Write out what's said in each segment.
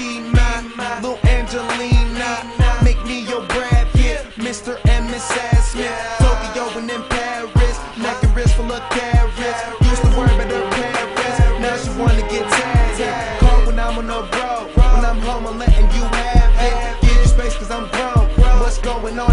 be my little Angelina. Make me your Brad Pitt, Mr. and Miss Smith. Tokyo and then Paris, neck and wrist full of carats. Used to worry about her parents, now she wanna get tatted. Call when I'm on the road, when I'm home I'm letting you have it. Give you space cause I'm grown. What's going on?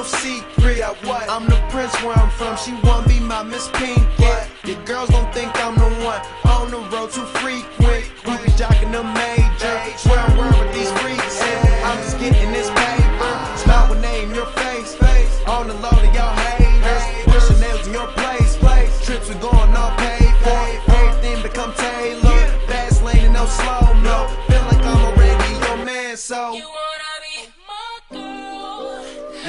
No secret. I'm the prince where I'm from. She want be my Miss Pink. Yeah. Your girls don't think I'm the one. On the road too frequent. We be jocking the major. Swear I'm with these freaks. I'm just getting this paper. Smile they in your face. On the low to y'all haters. Pushing nails in your place. Trips we going all paid for. Everything become tailored. Fast lane and no slow mo. Feel like I'm already your man, so.